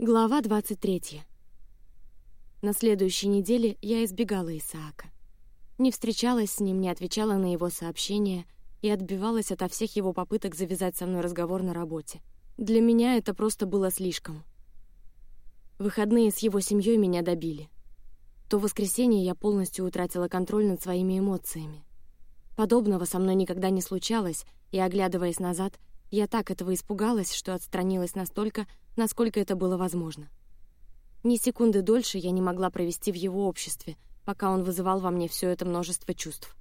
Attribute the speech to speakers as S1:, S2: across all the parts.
S1: Глава 23. На следующей неделе я избегала Исаака. Не встречалась с ним, не отвечала на его сообщения и отбивалась ото всех его попыток завязать со мной разговор на работе. Для меня это просто было слишком. Выходные с его семьей меня добили. То воскресенье я полностью утратила контроль над своими эмоциями. Подобного со мной никогда не случалось, и оглядываясь назад, я так этого испугалась, что отстранилась настолько, насколько это было возможно. Ни секунды дольше я не могла провести в его обществе, пока он вызывал во мне все это множество чувств.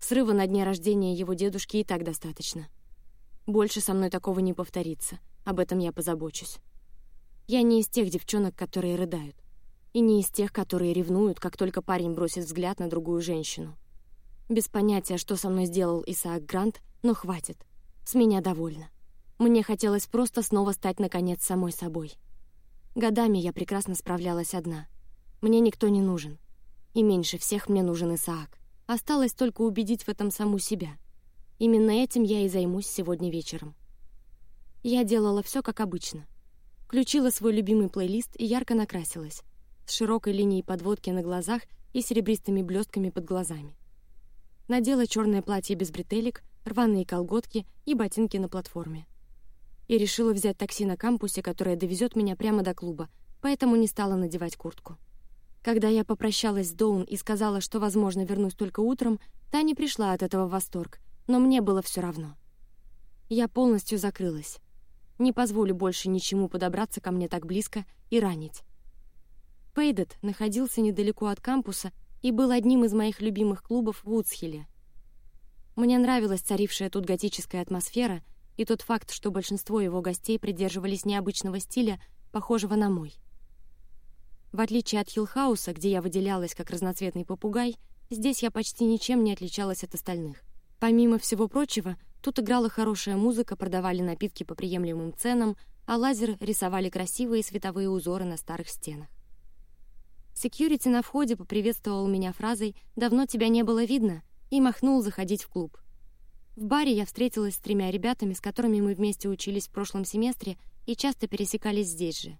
S1: Срыва на дне рождения его дедушки и так достаточно. Больше со мной такого не повторится. Об этом я позабочусь. Я не из тех девчонок, которые рыдают, и не из тех, которые ревнуют, как только парень бросит взгляд на другую женщину. Без понятия, что со мной сделал Исаак Грант, но хватит. С меня довольно. Мне хотелось просто снова стать наконец самой собой. Годами я прекрасно справлялась одна. Мне никто не нужен. И меньше всех мне нужен Исаак. Осталось только убедить в этом саму себя. Именно этим я и займусь сегодня вечером. Я делала все как обычно. Включила свой любимый плейлист и ярко накрасилась, с широкой линией подводки на глазах и серебристыми блестками под глазами. Надела черное платье без бретелек, рваные колготки и ботинки на платформе. И решила взять такси на кампусе, которое довезет меня прямо до клуба, поэтому не стала надевать куртку. Когда я попрощалась с Доун и сказала, что, возможно, вернусь только утром, та не пришла от этого в восторг, но мне было все равно. Я полностью закрылась. Не позволю больше ничему подобраться ко мне так близко и ранить. Пейдет находился недалеко от кампуса и был одним из моих любимых клубов в Вудсхилле — мне нравилась царившая тут готическая атмосфера и тот факт, что большинство его гостей придерживались необычного стиля, похожего на мой. В отличие от Хиллхауса, где я выделялась как разноцветный попугай, здесь я почти ничем не отличалась от остальных. Помимо всего прочего, тут играла хорошая музыка, продавали напитки по приемлемым ценам, а лазер рисовали красивые световые узоры на старых стенах. Секьюрити на входе поприветствовал меня фразой «Давно тебя не было видно», и махнул заходить в клуб. В баре я встретилась с тремя ребятами, с которыми мы вместе учились в прошлом семестре и часто пересекались здесь же.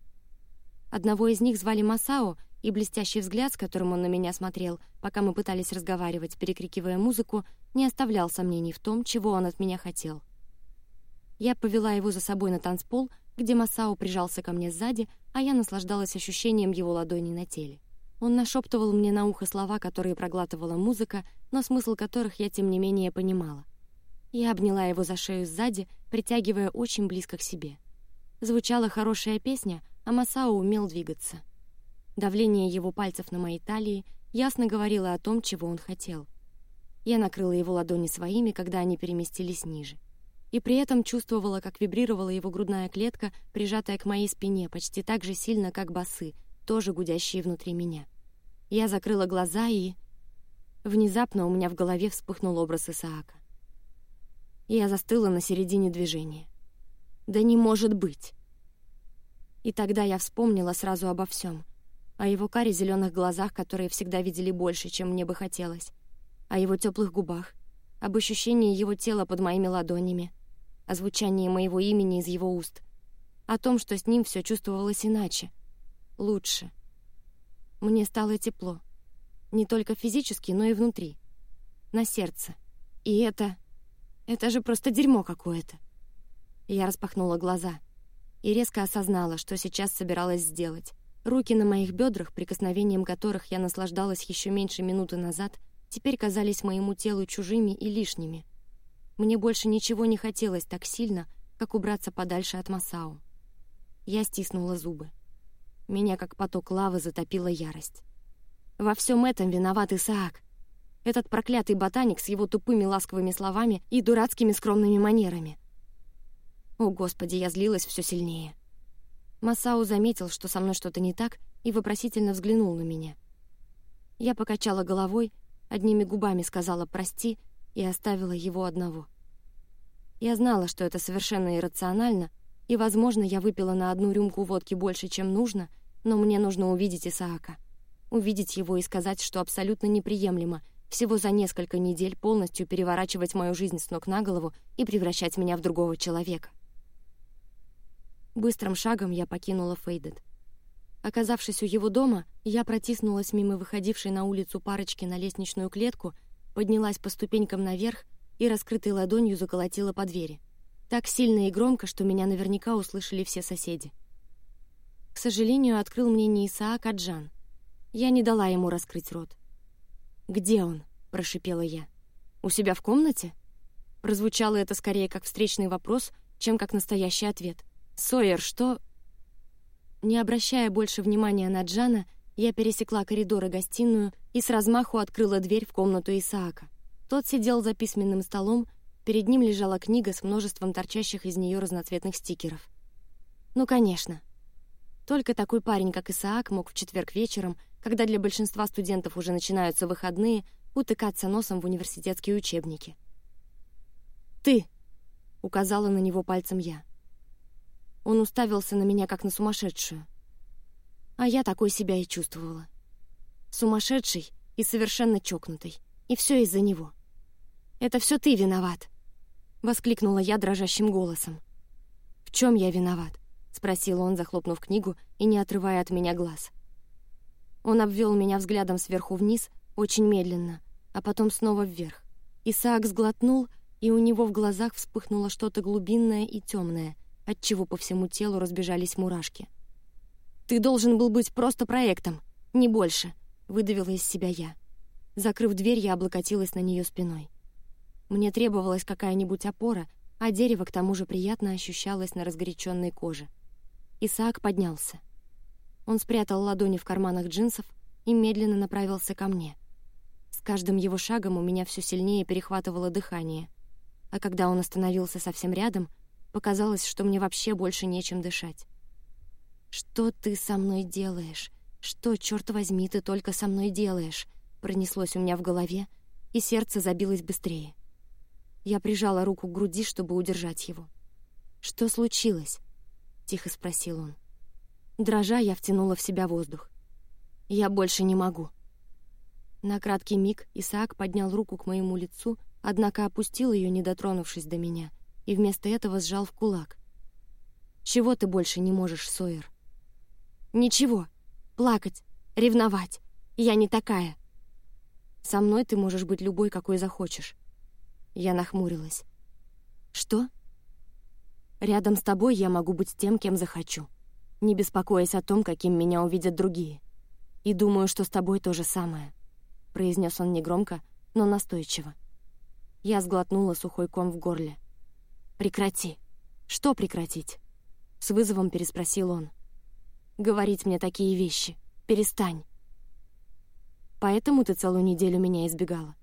S1: Одного из них звали Масао, и блестящий взгляд, с которым он на меня смотрел, пока мы пытались разговаривать, перекрикивая музыку, не оставлял сомнений в том, чего он от меня хотел. Я повела его за собой на танцпол, где Масао прижался ко мне сзади, а я наслаждалась ощущением его ладони на теле. Он нашептывал мне на ухо слова, которые проглатывала музыка, но смысл которых я тем не менее понимала. Я обняла его за шею сзади, притягивая очень близко к себе. Звучала хорошая песня, а Масао умел двигаться. Давление его пальцев на моей талии ясно говорило о том, чего он хотел. Я накрыла его ладони своими, когда они переместились ниже, и при этом чувствовала, как вибрировала его грудная клетка, прижатая к моей спине, почти так же сильно, как басы, тоже гудящие внутри меня. Я закрыла глаза и внезапно у меня в голове вспыхнул образ Исаака. Я застыла на середине движения. Да не может быть. И тогда я вспомнила сразу обо всем, о его каре зеленых глазах, которые всегда видели больше, чем мне бы хотелось, о его теплых губах, об ощущении его тела под моими ладонями, о звучании моего имени из его уст, о том, что с ним все чувствовалось иначе, лучше. Мне стало тепло. Не только физически, но и внутри. На сердце. И это... Это же просто дерьмо какое-то. Я распахнула глаза и резко осознала, что сейчас собиралась сделать. Руки на моих бедрах, прикосновением которых я наслаждалась еще меньше минуты назад, теперь казались моему телу чужими и лишними. Мне больше ничего не хотелось так сильно, как убраться подальше от Масао. Я стиснула зубы. Меня как поток лавы затопила ярость. Во всем этом виноват Исаак. Этот проклятый ботаник с его тупыми ласковыми словами и дурацкими скромными манерами. О, Господи, я злилась все сильнее. Масау заметил, что со мной что-то не так, и вопросительно взглянул на меня. Я покачала головой, одними губами сказала «прости» и оставила его одного. Я знала, что это совершенно иррационально, и, возможно, я выпила на одну рюмку водки больше, чем нужно, но мне нужно увидеть Исаака. Увидеть его и сказать, что абсолютно неприемлемо всего за несколько недель полностью переворачивать мою жизнь с ног на голову и превращать меня в другого человека. Быстрым шагом я покинула Фейдед. Оказавшись у его дома, я протиснулась мимо выходившей на улицу парочки на лестничную клетку, поднялась по ступенькам наверх и раскрытой ладонью заколотила по двери. Так сильно и громко, что меня наверняка услышали все соседи. К сожалению, открыл мне не Исаак, а Джан. Я не дала ему раскрыть рот. «Где он?» — прошипела я. «У себя в комнате?» Прозвучало это скорее как встречный вопрос, чем как настоящий ответ. «Сойер, что...» Не обращая больше внимания на Джана, я пересекла коридор и гостиную и с размаху открыла дверь в комнату Исаака. Тот сидел за письменным столом, перед ним лежала книга с множеством торчащих из нее разноцветных стикеров. Ну, конечно. Только такой парень, как Исаак, мог в четверг вечером, когда для большинства студентов уже начинаются выходные, утыкаться носом в университетские учебники. «Ты!» — указала на него пальцем я. Он уставился на меня, как на сумасшедшую. А я такой себя и чувствовала. Сумасшедший и совершенно чокнутый. И все из-за него. «Это все ты виноват!» — воскликнула я дрожащим голосом. «В чем я виноват?» — спросил он, захлопнув книгу и не отрывая от меня глаз. Он обвел меня взглядом сверху вниз, очень медленно, а потом снова вверх. Исаак сглотнул, и у него в глазах вспыхнуло что-то глубинное и темное — отчего по всему телу разбежались мурашки. «Ты должен был быть просто проектом, не больше», — выдавила из себя я. Закрыв дверь, я облокотилась на нее спиной. Мне требовалась какая-нибудь опора, а дерево к тому же приятно ощущалось на разгоряченной коже. Исаак поднялся. Он спрятал ладони в карманах джинсов и медленно направился ко мне. С каждым его шагом у меня все сильнее перехватывало дыхание, а когда он остановился совсем рядом, Показалось, что мне вообще больше нечем дышать. «Что ты со мной делаешь? Что, черт возьми, ты только со мной делаешь?» Пронеслось у меня в голове, и сердце забилось быстрее. Я прижала руку к груди, чтобы удержать его. «Что случилось?» — тихо спросил он. Дрожа, я втянула в себя воздух. «Я больше не могу». На краткий миг Исаак поднял руку к моему лицу, однако опустил ее, не дотронувшись до меня, и вместо этого сжал в кулак. «Чего ты больше не можешь, Сойер?» «Ничего. Плакать, ревновать. Я не такая. Со мной ты можешь быть любой, какой захочешь». Я нахмурилась. «Что?» «Рядом с тобой я могу быть тем, кем захочу, не беспокоясь о том, каким меня увидят другие. И думаю, что с тобой то же самое», — произнес он негромко, но настойчиво. Я сглотнула сухой ком в горле. «Прекрати». «Что прекратить?» С вызовом переспросил он. «Говорить мне такие вещи. Перестань». «Поэтому ты целую неделю меня избегала?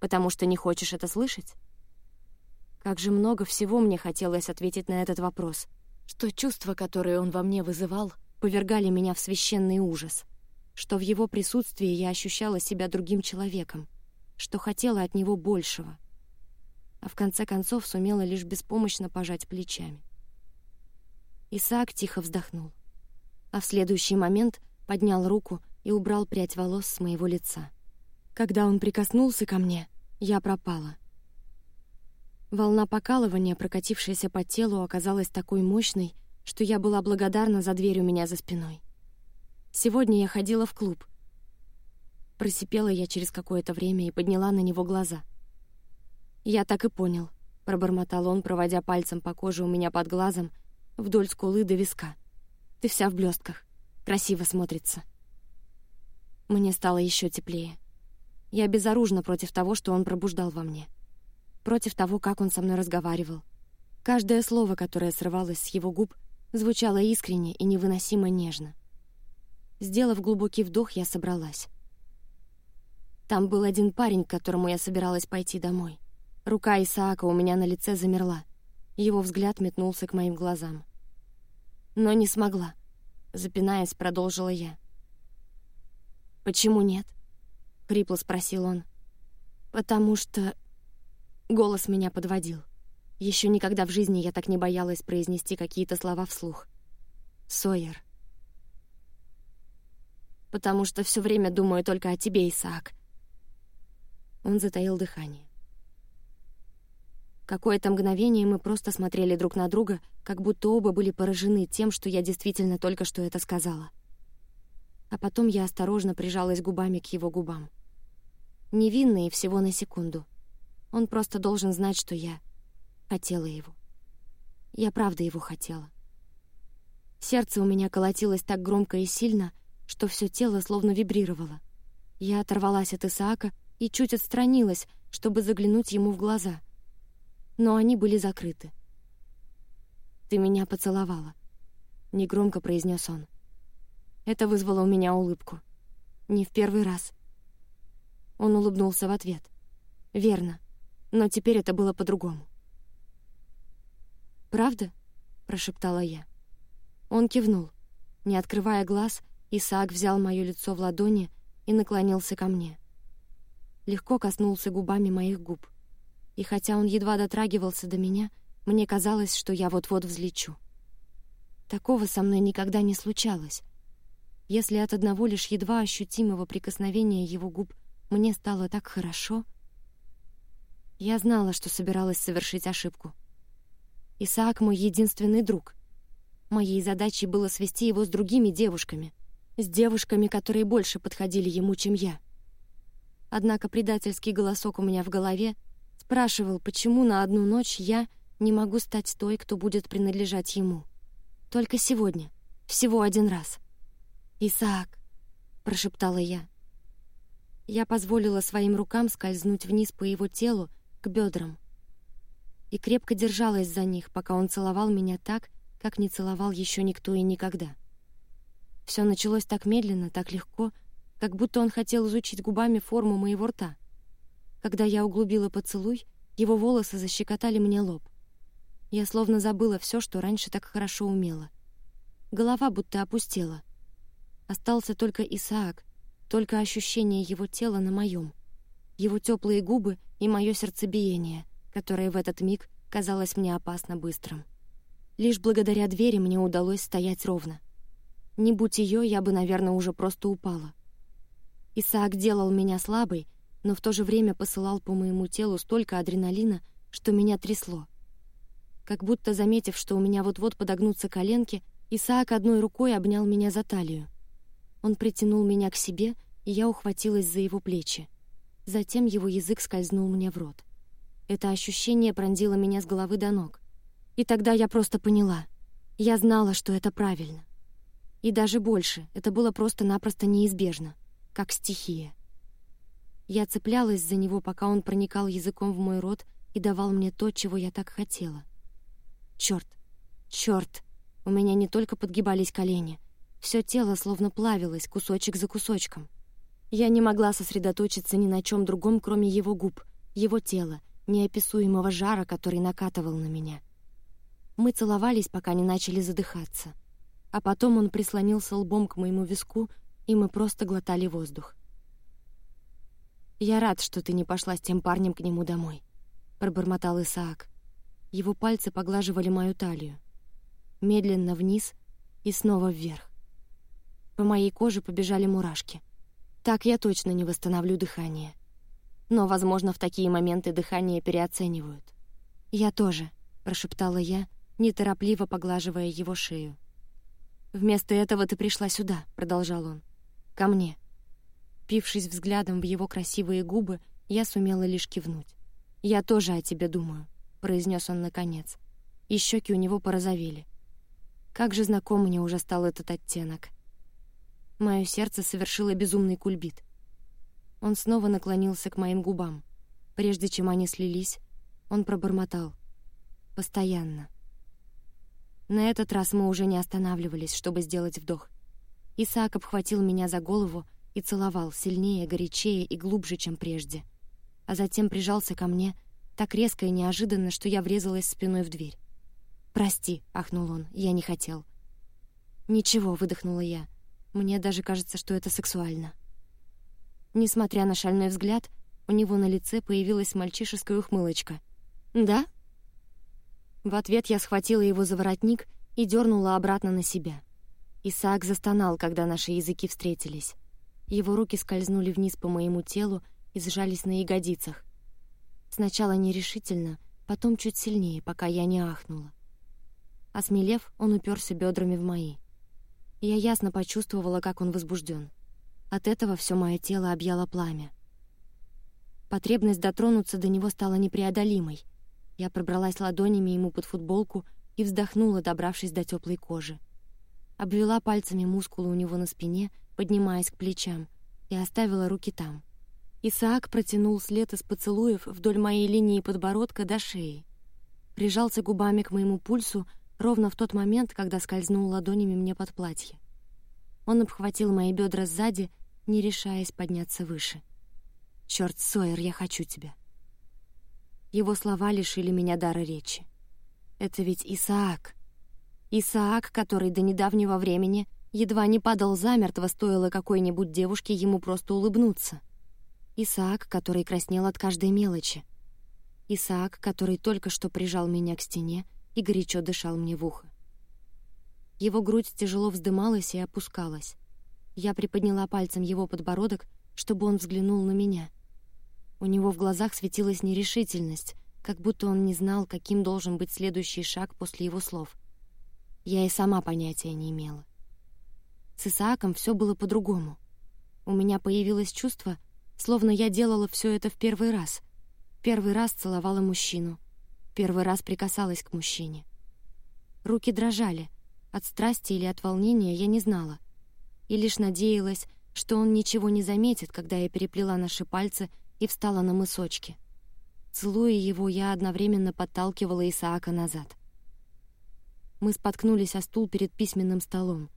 S1: Потому что не хочешь это слышать?» Как же много всего мне хотелось ответить на этот вопрос, что чувства, которые он во мне вызывал, повергали меня в священный ужас, что в его присутствии я ощущала себя другим человеком, что хотела от него большего — а в конце концов сумела лишь беспомощно пожать плечами. Исаак тихо вздохнул, а в следующий момент поднял руку и убрал прядь волос с моего лица. Когда он прикоснулся ко мне, я пропала. Волна покалывания, прокатившаяся по телу, оказалась такой мощной, что я была благодарна за дверь у меня за спиной. Сегодня я ходила в клуб. Просипела я через какое-то время и подняла на него глаза — «Я так и понял», — пробормотал он, проводя пальцем по коже у меня под глазом, вдоль скулы до виска. «Ты вся в блестках. Красиво смотрится». Мне стало еще теплее. Я безоружна против того, что он пробуждал во мне. Против того, как он со мной разговаривал. Каждое слово, которое срывалось с его губ, звучало искренне и невыносимо нежно. Сделав глубокий вдох, я собралась. Там был один парень, к которому я собиралась пойти домой. Рука Исаака у меня на лице замерла. Его взгляд метнулся к моим глазам. Но не смогла. Запинаясь, продолжила я. «Почему нет?» — хрипло спросил он. «Потому что...» Голос меня подводил. Еще никогда в жизни я так не боялась произнести какие-то слова вслух. «Сойер». «Потому что все время думаю только о тебе, Исаак». Он затаил дыхание. Какое-то мгновение мы просто смотрели друг на друга, как будто оба были поражены тем, что я действительно только что это сказала. А потом я осторожно прижалась губами к его губам. Невинно и всего на секунду. Он просто должен знать, что я хотела его. Я правда его хотела. Сердце у меня колотилось так громко и сильно, что все тело словно вибрировало. Я оторвалась от Исаака и чуть отстранилась, чтобы заглянуть ему в глаза. Но они были закрыты. «Ты меня поцеловала», — негромко произнес он. Это вызвало у меня улыбку. Не в первый раз. Он улыбнулся в ответ. «Верно. Но теперь это было по-другому». «Правда?» — прошептала я. Он кивнул. Не открывая глаз, Исаак взял мое лицо в ладони и наклонился ко мне. Легко коснулся губами моих губ. И хотя он едва дотрагивался до меня, мне казалось, что я вот-вот взлечу. Такого со мной никогда не случалось. Если от одного лишь едва ощутимого прикосновения его губ мне стало так хорошо, я знала, что собиралась совершить ошибку. Исаак — мой единственный друг. Моей задачей было свести его с другими девушками, с девушками, которые больше подходили ему, чем я. Однако предательский голосок у меня в голове спрашивал, почему на одну ночь я не могу стать той, кто будет принадлежать ему. Только сегодня, всего один раз. «Исаак», — прошептала я. Я позволила своим рукам скользнуть вниз по его телу бедрам и крепко держалась за них, пока он целовал меня так, как не целовал еще никто и никогда. Все началось так медленно, так легко, как будто он хотел изучить губами форму моего рта. Когда я углубила поцелуй, его волосы защекотали мне лоб. Я словно забыла все, что раньше так хорошо умела. Голова будто опустела. Остался только Исаак, только ощущение его тела на моем, его теплые губы и мое сердцебиение, которое в этот миг казалось мне опасно быстрым. Лишь благодаря двери мне удалось стоять ровно. Не будь ее, я бы, наверное, уже просто упала. Исаак делал меня слабой, но в то же время посылал по моему телу столько адреналина, что меня трясло. Как будто, заметив, что у меня вот-вот подогнутся коленки, Исаак одной рукой обнял меня за талию. Он притянул меня к себе, и я ухватилась за его плечи. Затем его язык скользнул мне в рот. Это ощущение пронзило меня с головы до ног. И тогда я просто поняла. Я знала, что это правильно. И даже больше, это было просто-напросто неизбежно, как стихия. Я цеплялась за него, пока он проникал языком в мой рот и давал мне то, чего я так хотела. Черт, черт! У меня не только подгибались колени, все тело словно плавилось, кусочек за кусочком. Я не могла сосредоточиться ни на чем другом, кроме его губ, его тела, неописуемого жара, который накатывал на меня. Мы целовались, пока не начали задыхаться. А потом он прислонился лбом к моему виску, и мы просто глотали воздух. «Я рад, что ты не пошла с тем парнем к нему домой», — пробормотал Исаак. Его пальцы поглаживали мою талию. Медленно вниз и снова вверх. По моей коже побежали мурашки. Так я точно не восстановлю дыхание. Но, возможно, в такие моменты дыхание переоценивают. «Я тоже», — прошептала я, неторопливо поглаживая его шею. «Вместо этого ты пришла сюда», — продолжал он. «Ко мне». Пившись взглядом в его красивые губы, я сумела лишь кивнуть. «Я тоже о тебе думаю», — произнес он наконец. И щеки у него порозовели. Как же знаком мне уже стал этот оттенок. Мое сердце совершило безумный кульбит. Он снова наклонился к моим губам. Прежде чем они слились, он пробормотал. «Постоянно». На этот раз мы уже не останавливались, чтобы сделать вдох. Исаак обхватил меня за голову и целовал сильнее, горячее и глубже, чем прежде. А затем прижался ко мне так резко и неожиданно, что я врезалась спиной в дверь. «Прости», — ахнул он, — «я не хотел». «Ничего», — выдохнула я. «Мне даже кажется, что это сексуально». Несмотря на шальной взгляд, у него на лице появилась мальчишеская ухмылочка. «Да?» В ответ я схватила его за воротник и дернула обратно на себя. Исаак застонал, когда наши языки встретились. Его руки скользнули вниз по моему телу и сжались на ягодицах. Сначала нерешительно, потом чуть сильнее, пока я не ахнула. Осмелев, он уперся бедрами в мои. Я ясно почувствовала, как он возбужден. От этого все мое тело объяло пламя. Потребность дотронуться до него стала непреодолимой. Я пробралась ладонями ему под футболку и вздохнула, добравшись до теплой кожи. Обвела пальцами мускулы у него на спине, поднимаясь к плечам, и оставила руки там. Исаак протянул след из поцелуев вдоль моей линии подбородка до шеи. Прижался губами к моему пульсу ровно в тот момент, когда скользнул ладонями мне под платье. Он обхватил мои бедра сзади, не решаясь подняться выше. Черт, Сойер, я хочу тебя. Его слова лишили меня дара речи. Это ведь Исаак. Исаак, который до недавнего времени едва не падал замертво, стоило какой-нибудь девушке ему просто улыбнуться. Исаак, который краснел от каждой мелочи. Исаак, который только что прижал меня к стене и горячо дышал мне в ухо. Его грудь тяжело вздымалась и опускалась. Я приподняла пальцем его подбородок, чтобы он взглянул на меня. У него в глазах светилась нерешительность, как будто он не знал, каким должен быть следующий шаг после его слов. Я и сама понятия не имела. С Исааком все было по-другому. У меня появилось чувство, словно я делала все это в первый раз. Первый раз целовала мужчину, первый раз прикасалась к мужчине. Руки дрожали, от страсти или от волнения я не знала, и лишь надеялась, что он ничего не заметит, когда я переплела наши пальцы и встала на мысочки. Целуя его, я одновременно подталкивала Исаака назад. Мы споткнулись о стул перед письменным столом.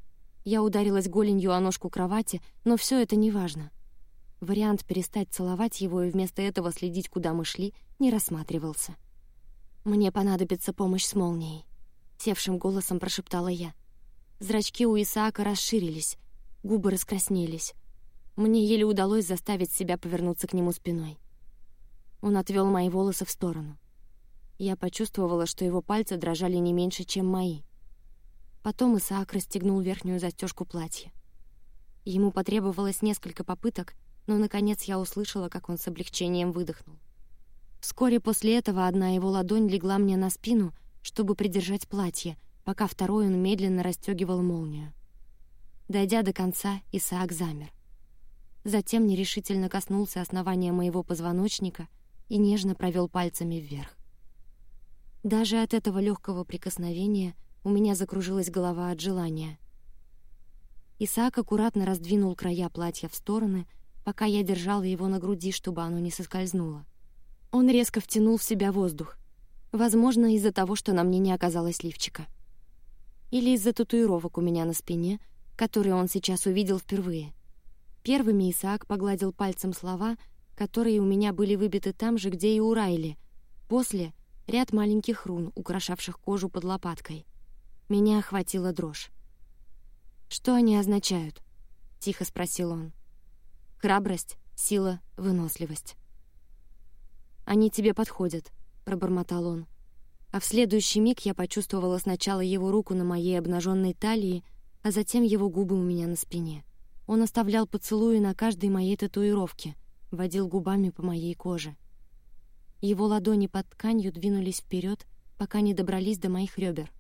S1: Я ударилась голенью о ножку кровати, но все это не важно. Вариант перестать целовать его и вместо этого следить, куда мы шли, не рассматривался. «Мне понадобится помощь с молнией», — севшим голосом прошептала я. Зрачки у Исаака расширились, губы раскраснелись. Мне еле удалось заставить себя повернуться к нему спиной. Он отвел мои волосы в сторону. Я почувствовала, что его пальцы дрожали не меньше, чем мои. Потом Исаак расстегнул верхнюю застежку платья. Ему потребовалось несколько попыток, но наконец я услышала, как он с облегчением выдохнул. Вскоре после этого одна его ладонь легла мне на спину, чтобы придержать платье, пока второй он медленно расстегивал молнию. Дойдя до конца, Исаак замер. Затем нерешительно коснулся основания моего позвоночника и нежно провел пальцами вверх. Даже от этого легкого прикосновения у меня закружилась голова от желания. Исаак аккуратно раздвинул края платья в стороны, пока я держала его на груди, чтобы оно не соскользнуло. Он резко втянул в себя воздух. Возможно, из-за того, что на мне не оказалось лифчика. Или из-за татуировок у меня на спине, которые он сейчас увидел впервые. Первыми Исаак погладил пальцем слова, которые у меня были выбиты там же, где и у Райли. После — ряд маленьких рун, украшавших кожу под лопаткой. Меня охватила дрожь. «Что они означают?» — тихо спросил он. «Храбрость, сила, выносливость». Они тебе подходят», — пробормотал он. А в следующий миг я почувствовала сначала его руку на моей обнаженной талии, а затем его губы у меня на спине. Он оставлял поцелуи на каждой моей татуировке, водил губами по моей коже. Его ладони под тканью двинулись вперед, пока не добрались до моих ребер.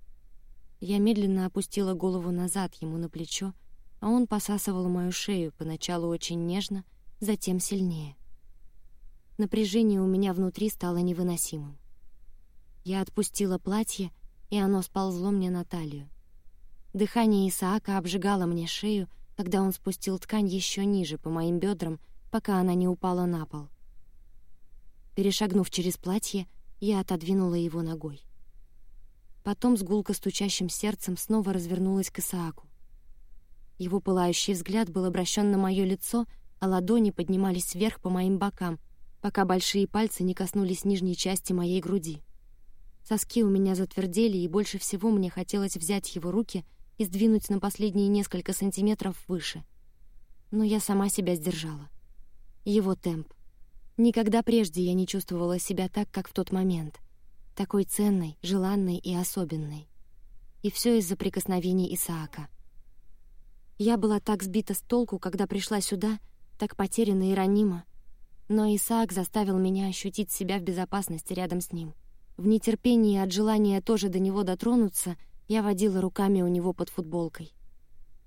S1: Я медленно опустила голову назад ему на плечо, а он посасывал мою шею, поначалу очень нежно, затем сильнее. Напряжение у меня внутри стало невыносимым. Я отпустила платье, и оно сползло мне на талию. Дыхание Исаака обжигало мне шею, когда он спустил ткань еще ниже по моим бедрам, пока она не упала на пол. Перешагнув через платье, я отодвинула его ногой. Потом с гулко стучащим сердцем снова развернулась к Исааку. Его пылающий взгляд был обращен на мое лицо, а ладони поднимались вверх по моим бокам, пока большие пальцы не коснулись нижней части моей груди. Соски у меня затвердели, и больше всего мне хотелось взять его руки и сдвинуть на последние несколько сантиметров выше. Но я сама себя сдержала. Его темп. Никогда прежде я не чувствовала себя так, как в тот момент. Такой ценной, желанной и особенной. И все из-за прикосновений Исаака. Я была так сбита с толку, когда пришла сюда, так потеряна и ранима, но Исаак заставил меня ощутить себя в безопасности рядом с ним. В нетерпении от желания тоже до него дотронуться, я водила руками у него под футболкой.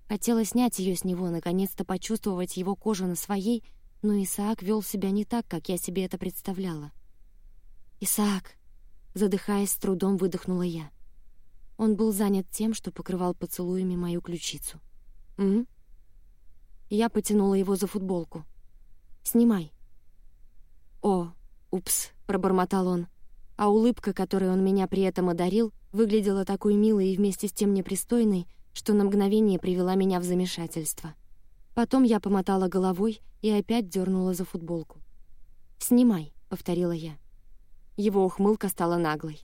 S1: Хотела снять ее с него, наконец-то почувствовать его кожу на своей, но Исаак вел себя не так, как я себе это представляла. «Исаак!» — задыхаясь, с трудом выдохнула я. Он был занят тем, что покрывал поцелуями мою ключицу. «М?», Я потянула его за футболку. «Снимай». «О, упс», — пробормотал он, а улыбка, которой он меня при этом одарил, выглядела такой милой и вместе с тем непристойной, что на мгновение привела меня в замешательство. Потом я помотала головой и опять дернула за футболку. «Снимай», — повторила я. Его ухмылка стала наглой.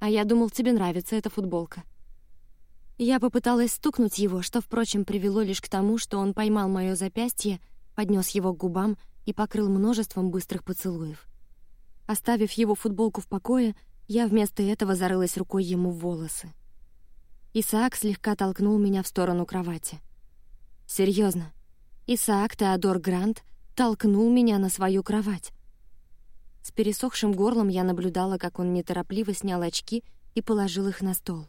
S1: «А я думал, тебе нравится эта футболка». Я попыталась стукнуть его, что, впрочем, привело лишь к тому, что он поймал мое запястье, поднес его к губам и покрыл множеством быстрых поцелуев. Оставив его футболку в покое, я вместо этого зарылась рукой ему в волосы. Исаак слегка толкнул меня в сторону кровати. Серьезно, Исаак Теодор Грант толкнул меня на свою кровать. С пересохшим горлом я наблюдала, как он неторопливо снял очки и положил их на стол.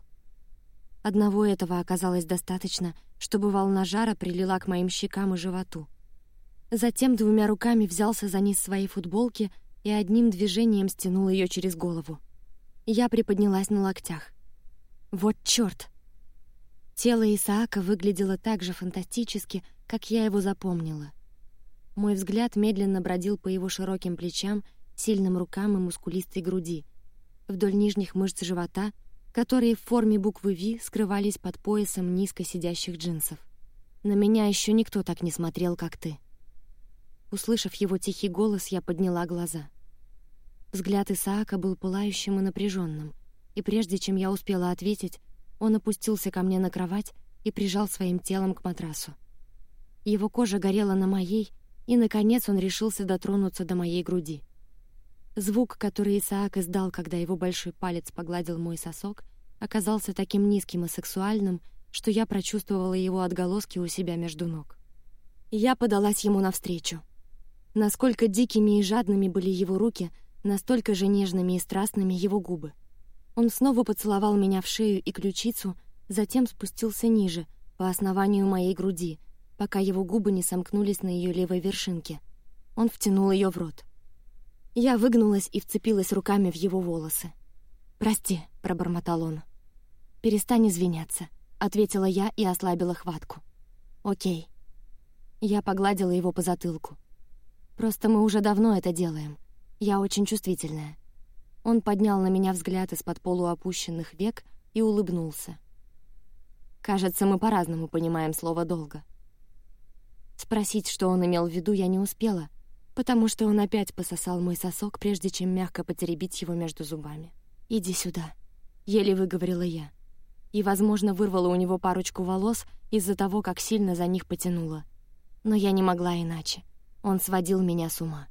S1: Одного этого оказалось достаточно, чтобы волна жара прилила к моим щекам и животу. Затем двумя руками взялся за низ своей футболки и одним движением стянул ее через голову. Я приподнялась на локтях. Вот чёрт! Тело Исаака выглядело так же фантастически, как я его запомнила. Мой взгляд медленно бродил по его широким плечам, сильным рукам и мускулистой груди, вдоль нижних мышц живота, которые в форме буквы V скрывались под поясом низко сидящих джинсов. На меня еще никто так не смотрел, как ты. Услышав его тихий голос, я подняла глаза. Взгляд Исаака был пылающим и напряженным, и прежде чем я успела ответить, он опустился ко мне на кровать и прижал своим телом к матрасу. Его кожа горела на моей, и, наконец, он решился дотронуться до моей груди. Звук, который Исаак издал, когда его большой палец погладил мой сосок, оказался таким низким и сексуальным, что я прочувствовала его отголоски у себя между ног. Я подалась ему навстречу. Насколько дикими и жадными были его руки, настолько же нежными и страстными его губы. Он снова поцеловал меня в шею и ключицу, затем спустился ниже, по основанию моей груди, пока его губы не сомкнулись на ее левой вершинке. Он втянул ее в рот. Я выгнулась и вцепилась руками в его волосы. «Прости», — пробормотал он. «Перестань извиняться», — ответила я и ослабила хватку. «Окей». Я погладила его по затылку. «Просто мы уже давно это делаем. Я очень чувствительная». Он поднял на меня взгляд из-под полуопущенных век и улыбнулся. «Кажется, мы по-разному понимаем слово «долго». Спросить, что он имел в виду, я не успела, потому что он опять пососал мой сосок, прежде чем мягко потеребить его между зубами. «Иди сюда», — еле выговорила я. И, возможно, вырвала у него парочку волос из-за того, как сильно за них потянула. Но я не могла иначе. Он сводил меня с ума.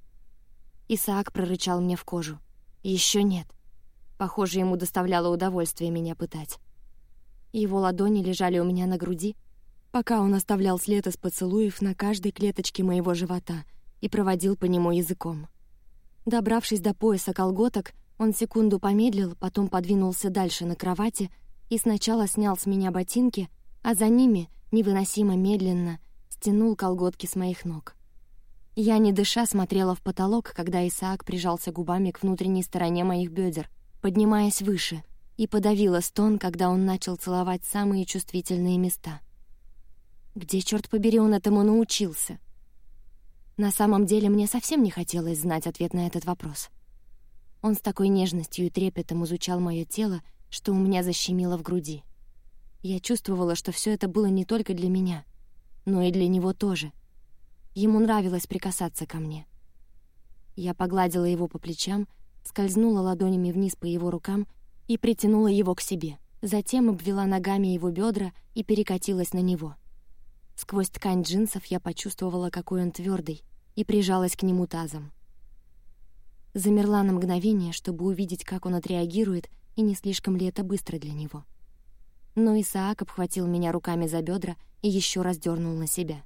S1: Исаак прорычал мне в кожу. Еще нет. Похоже, ему доставляло удовольствие меня пытать. Его ладони лежали у меня на груди, пока он оставлял след из поцелуев на каждой клеточке моего живота и проводил по нему языком. Добравшись до пояса колготок, он секунду помедлил, потом подвинулся дальше на кровати и сначала снял с меня ботинки, а за ними, невыносимо медленно, стянул колготки с моих ног. Я, не дыша, смотрела в потолок, когда Исаак прижался губами к внутренней стороне моих бедер, поднимаясь выше, и подавила стон, когда он начал целовать самые чувствительные места — где, черт побери, он этому научился? На самом деле мне совсем не хотелось знать ответ на этот вопрос. Он с такой нежностью и трепетом изучал мое тело, что у меня защемило в груди. Я чувствовала, что все это было не только для меня, но и для него тоже. Ему нравилось прикасаться ко мне. Я погладила его по плечам, скользнула ладонями вниз по его рукам и притянула его к себе. Затем обвела ногами его бедра и перекатилась на него — Сквозь ткань джинсов я почувствовала, какой он твердый, и прижалась к нему тазом. Замерла на мгновение, чтобы увидеть, как он отреагирует, и не слишком ли это быстро для него. Но Исаак обхватил меня руками за бедра и еще раз дернул на себя.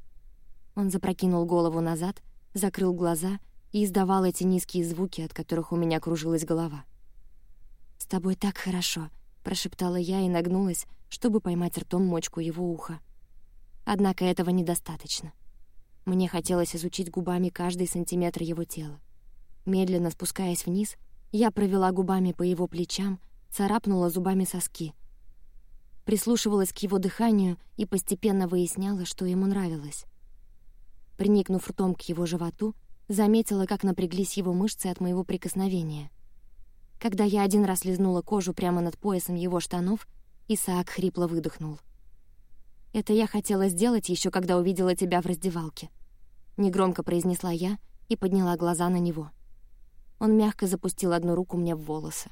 S1: Он запрокинул голову назад, закрыл глаза и издавал эти низкие звуки, от которых у меня кружилась голова. «С тобой так хорошо», — прошептала я и нагнулась, чтобы поймать ртом мочку его уха. Однако этого недостаточно. Мне хотелось изучить губами каждый сантиметр его тела. Медленно спускаясь вниз, я провела губами по его плечам, царапнула зубами соски. Прислушивалась к его дыханию и постепенно выясняла, что ему нравилось. Приникнув ртом к его животу, заметила, как напряглись его мышцы от моего прикосновения. Когда я один раз лизнула кожу прямо над поясом его штанов, Исаак хрипло выдохнул. «Это я хотела сделать еще, когда увидела тебя в раздевалке», — негромко произнесла я и подняла глаза на него. Он мягко запустил одну руку мне в волосы.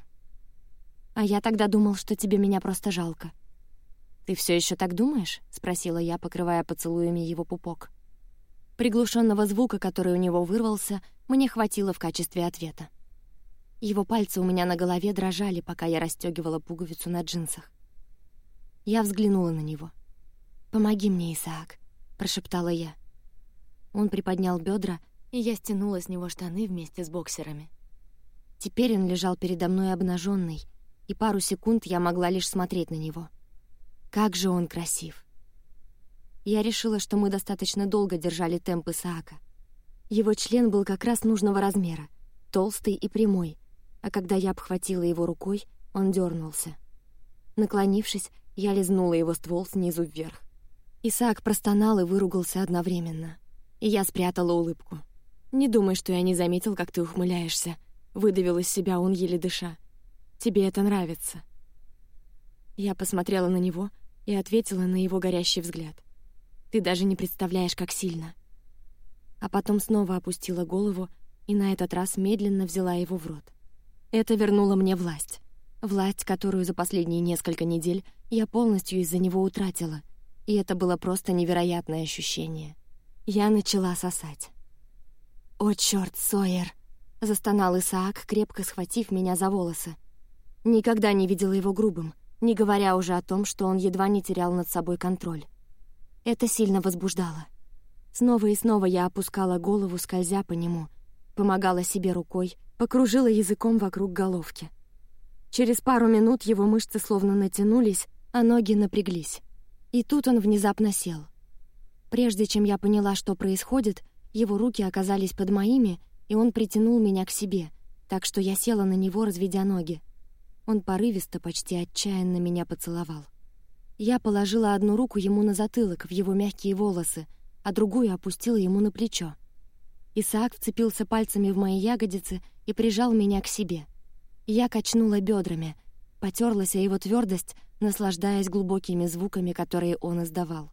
S1: «А я тогда думал, что тебе меня просто жалко». «Ты все еще так думаешь?» — спросила я, покрывая поцелуями его пупок. Приглушенного звука, который у него вырвался, мне хватило в качестве ответа. Его пальцы у меня на голове дрожали, пока я расстегивала пуговицу на джинсах. Я взглянула на него. «Помоги мне, Исаак», — прошептала я. Он приподнял бедра, и я стянула с него штаны вместе с боксерами. Теперь он лежал передо мной обнаженный, и пару секунд я могла лишь смотреть на него. Как же он красив! Я решила, что мы достаточно долго держали темп Исаака. Его член был как раз нужного размера, толстый и прямой, а когда я обхватила его рукой, он дернулся. Наклонившись, я лизнула его ствол снизу вверх. Исаак простонал и выругался одновременно. И я спрятала улыбку. «Не думай, что я не заметил, как ты ухмыляешься», — выдавил из себя он, еле дыша. «Тебе это нравится». Я посмотрела на него и ответила на его горящий взгляд. Ты даже не представляешь, как сильно. А потом снова опустила голову и на этот раз медленно взяла его в рот. Это вернуло мне власть. Власть, которую за последние несколько недель я полностью из-за него утратила. И это было просто невероятное ощущение. Я начала сосать. «О, чёрт, Сойер!» — застонал Исаак, крепко схватив меня за волосы. Никогда не видела его грубым, не говоря уже о том, что он едва не терял над собой контроль. Это сильно возбуждало. Снова и снова я опускала голову, скользя по нему, помогала себе рукой, покружила языком вокруг головки. Через пару минут его мышцы словно натянулись, а ноги напряглись. И тут он внезапно сел. Прежде чем я поняла, что происходит, его руки оказались под моими, и он притянул меня к себе, так что я села на него, разведя ноги. Он порывисто, почти отчаянно меня поцеловал. Я положила одну руку ему на затылок, в его мягкие волосы, а другую опустила ему на плечо. Исаак вцепился пальцами в мои ягодицы и прижал меня к себе. Я качнула бедрами, потерлась о его твердость, наслаждаясь глубокими звуками, которые он издавал.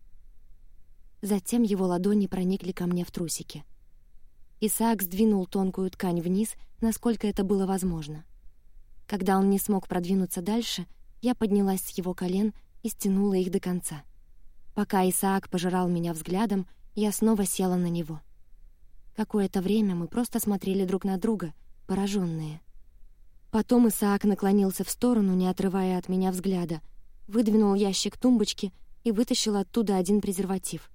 S1: Затем его ладони проникли ко мне в трусики. Исаак сдвинул тонкую ткань вниз, насколько это было возможно. Когда он не смог продвинуться дальше, я поднялась с его колен и стянула их до конца. Пока Исаак пожирал меня взглядом, я снова села на него. Какое-то время мы просто смотрели друг на друга, пораженные. Потом Исаак наклонился в сторону, не отрывая от меня взгляда, выдвинул ящик тумбочки и вытащил оттуда один презерватив.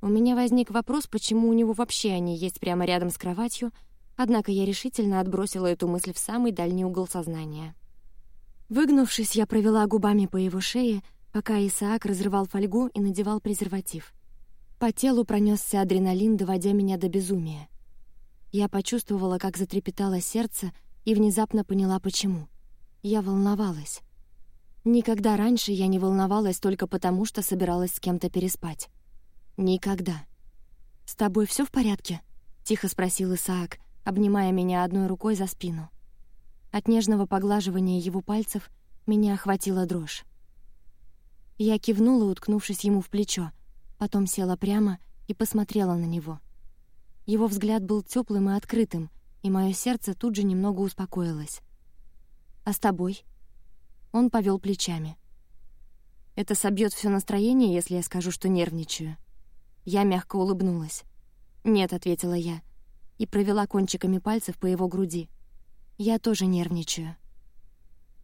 S1: У меня возник вопрос, почему у него вообще они есть прямо рядом с кроватью, однако я решительно отбросила эту мысль в самый дальний угол сознания. Выгнувшись, я провела губами по его шее, пока Исаак разрывал фольгу и надевал презерватив. По телу пронесся адреналин, доводя меня до безумия. Я почувствовала, как затрепетало сердце, и внезапно поняла, почему. Я волновалась. Никогда раньше я не волновалась только потому, что собиралась с кем-то переспать. Никогда. «С тобой все в порядке?» — тихо спросил Исаак, обнимая меня одной рукой за спину. От нежного поглаживания его пальцев меня охватила дрожь. Я кивнула, уткнувшись ему в плечо, потом села прямо и посмотрела на него. Его взгляд был теплым и открытым, и мое сердце тут же немного успокоилось. «А с тобой?» Он повел плечами. «Это собьет все настроение, если я скажу, что нервничаю». Я мягко улыбнулась. «Нет», — ответила я, и провела кончиками пальцев по его груди. Я тоже нервничаю.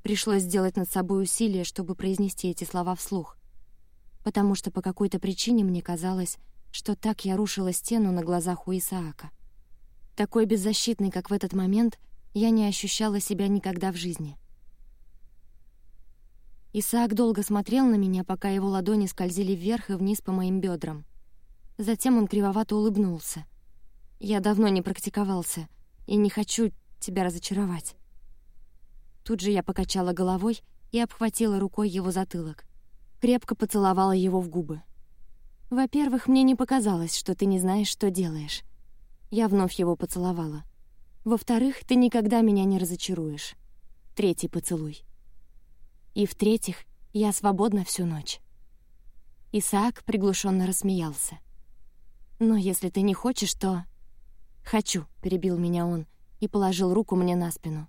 S1: Пришлось сделать над собой усилие, чтобы произнести эти слова вслух. Потому что по какой-то причине мне казалось, что так я рушила стену на глазах у Исаака. Такой беззащитной, как в этот момент, я не ощущала себя никогда в жизни. Исаак долго смотрел на меня, пока его ладони скользили вверх и вниз по моим бедрам. Затем он кривовато улыбнулся. «Я давно не практиковался и не хочу тебя разочаровать». Тут же я покачала головой и обхватила рукой его затылок. Крепко поцеловала его в губы. «Во-первых, мне не показалось, что ты не знаешь, что делаешь». Я вновь его поцеловала. «Во-вторых, ты никогда меня не разочаруешь». Третий поцелуй. И в-третьих, я свободна всю ночь. Исаак приглушенно рассмеялся. «Но если ты не хочешь, то...» «Хочу», — перебил меня он и положил руку мне на спину.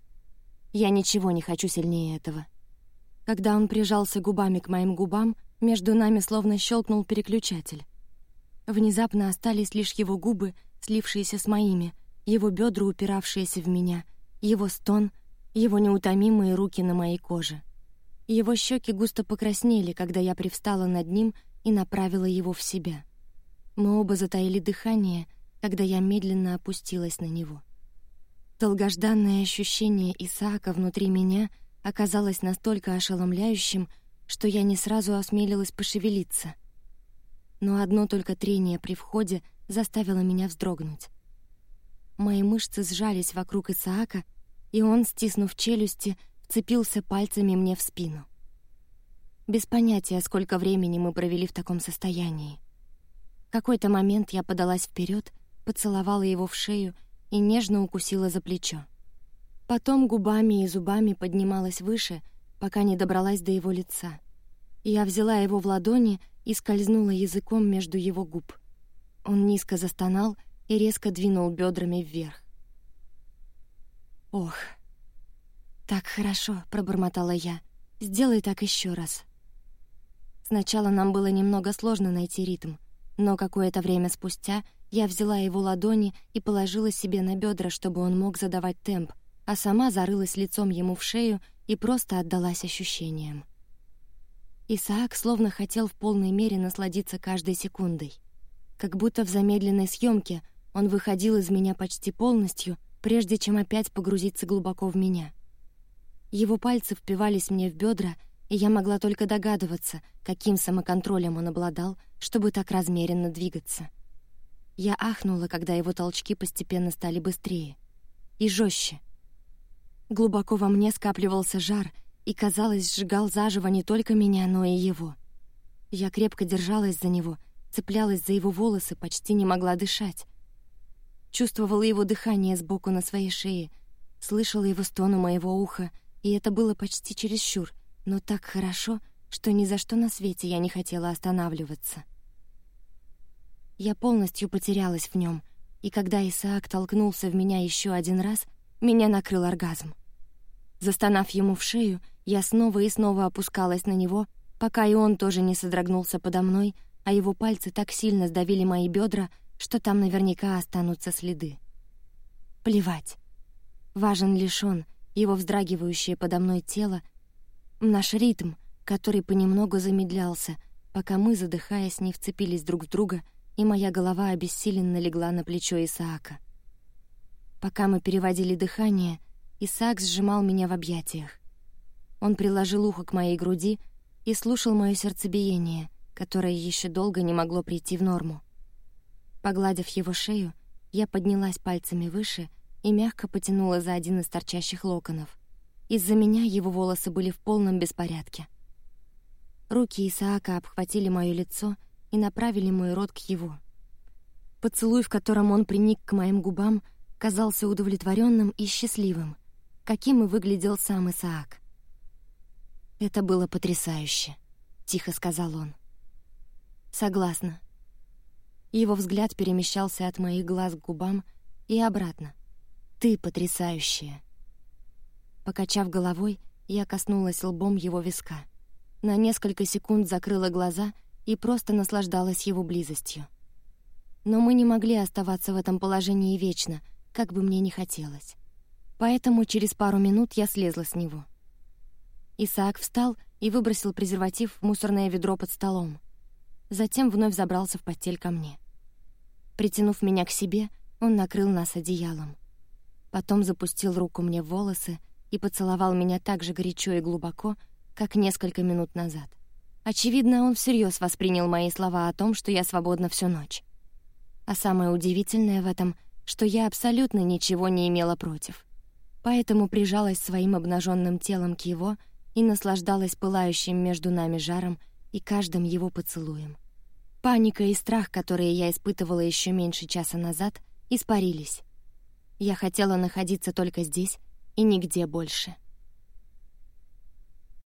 S1: «Я ничего не хочу сильнее этого». Когда он прижался губами к моим губам, между нами словно щелкнул переключатель. Внезапно остались лишь его губы, слившиеся с моими, его бедра, упиравшиеся в меня, его стон, его неутомимые руки на моей коже. Его щеки густо покраснели, когда я привстала над ним и направила его в себя. Мы оба затаили дыхание, когда я медленно опустилась на него. Долгожданное ощущение Исаака внутри меня оказалось настолько ошеломляющим, что я не сразу осмелилась пошевелиться. Но одно только трение при входе заставило меня вздрогнуть. Мои мышцы сжались вокруг Исаака, и он, стиснув челюсти, вцепился пальцами мне в спину. Без понятия, сколько времени мы провели в таком состоянии. В какой-то момент я подалась вперед, поцеловала его в шею и нежно укусила за плечо. Потом губами и зубами поднималась выше — пока не добралась до его лица. Я взяла его в ладони и скользнула языком между его губ. Он низко застонал и резко двинул бедрами вверх. «Ох, так хорошо», — пробормотала я. «Сделай так еще раз». Сначала нам было немного сложно найти ритм, но какое-то время спустя я взяла его ладони и положила себе на бедра, чтобы он мог задавать темп, а сама зарылась лицом ему в шею и просто отдалась ощущениям. Исаак словно хотел в полной мере насладиться каждой секундой. Как будто в замедленной съемке он выходил из меня почти полностью, прежде чем опять погрузиться глубоко в меня. Его пальцы впивались мне в бедра, и я могла только догадываться, каким самоконтролем он обладал, чтобы так размеренно двигаться. Я ахнула, когда его толчки постепенно стали быстрее и жестче. Глубоко во мне скапливался жар и, казалось, сжигал заживо не только меня, но и его. Я крепко держалась за него, цеплялась за его волосы, почти не могла дышать. Чувствовала его дыхание сбоку на своей шее, слышала его стон у моего уха, и это было почти чересчур, но так хорошо, что ни за что на свете я не хотела останавливаться. Я полностью потерялась в нем, и когда Исаак толкнулся в меня еще один раз, меня накрыл оргазм. Застонав ему в шею, я снова и снова опускалась на него, пока и он тоже не содрогнулся подо мной, а его пальцы так сильно сдавили мои бедра, что там наверняка останутся следы. Плевать. Важен лишь он, его вздрагивающее подо мной тело, наш ритм, который понемногу замедлялся, пока мы, задыхаясь, не вцепились друг в друга, и моя голова обессиленно легла на плечо Исаака. Пока мы переводили дыхание — Исаак сжимал меня в объятиях. Он приложил ухо к моей груди и слушал мое сердцебиение, которое еще долго не могло прийти в норму. Погладив его шею, я поднялась пальцами выше и мягко потянула за один из торчащих локонов. Из-за меня его волосы были в полном беспорядке. Руки Исаака обхватили мое лицо и направили мой рот к его. Поцелуй, в котором он приник к моим губам, казался удовлетворенным и счастливым — каким и выглядел сам Исаак. «Это было потрясающе», — тихо сказал он. «Согласна». Его взгляд перемещался от моих глаз к губам и обратно. «Ты потрясающая». Покачав головой, я коснулась лбом его виска. На несколько секунд закрыла глаза и просто наслаждалась его близостью. Но мы не могли оставаться в этом положении вечно, как бы мне ни хотелось поэтому через пару минут я слезла с него. Исаак встал и выбросил презерватив в мусорное ведро под столом. Затем вновь забрался в постель ко мне. Притянув меня к себе, он накрыл нас одеялом. Потом запустил руку мне в волосы и поцеловал меня так же горячо и глубоко, как несколько минут назад. Очевидно, он всерьез воспринял мои слова о том, что я свободна всю ночь. А самое удивительное в этом, что я абсолютно ничего не имела против. Поэтому прижалась своим обнаженным телом к его и наслаждалась пылающим между нами жаром и каждым его поцелуем. Паника и страх, которые я испытывала еще меньше часа назад, испарились. Я хотела находиться только здесь и нигде больше.